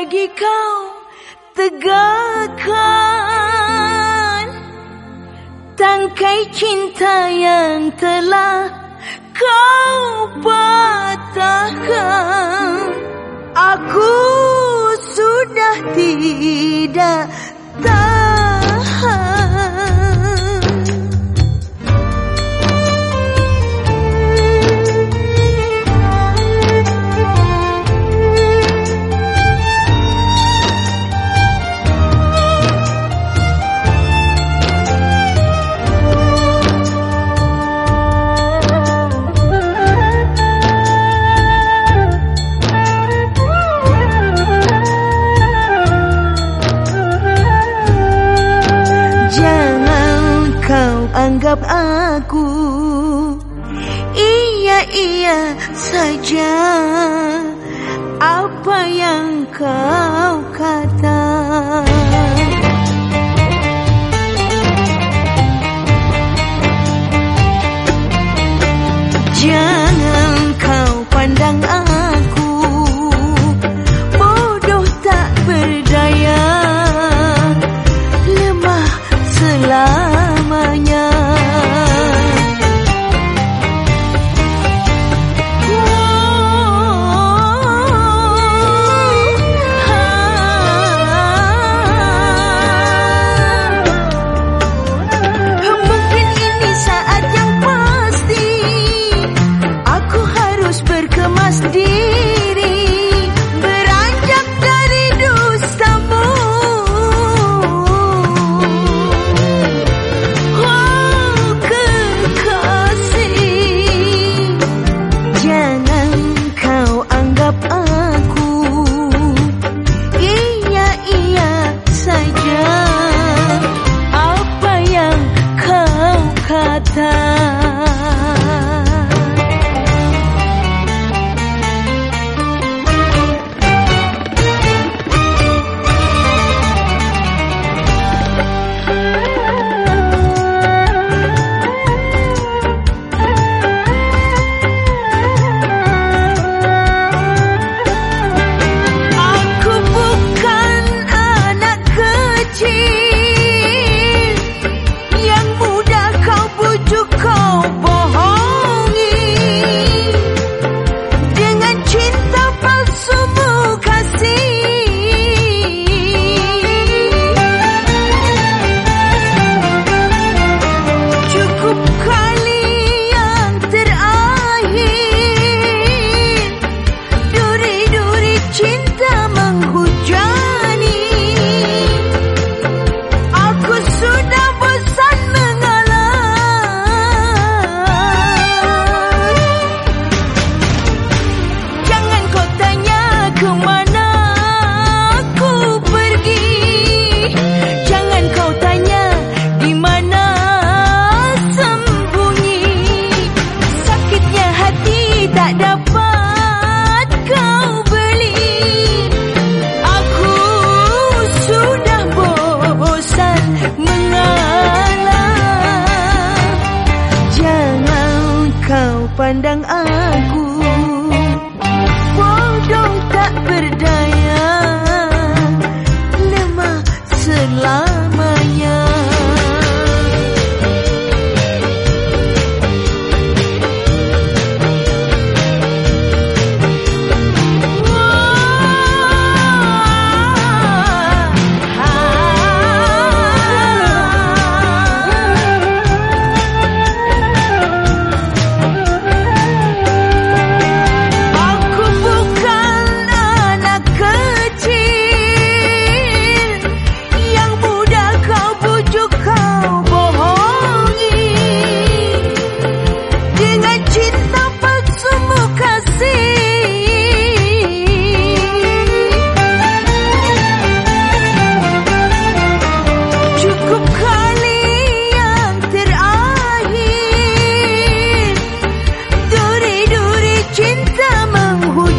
bagi kau tegakkan. Tangkai cinta yang telah kau patahkan. Aku sudah tidak anggap aku. Iya-iya saja. Apa yang kau kata Chin 君子猛虎。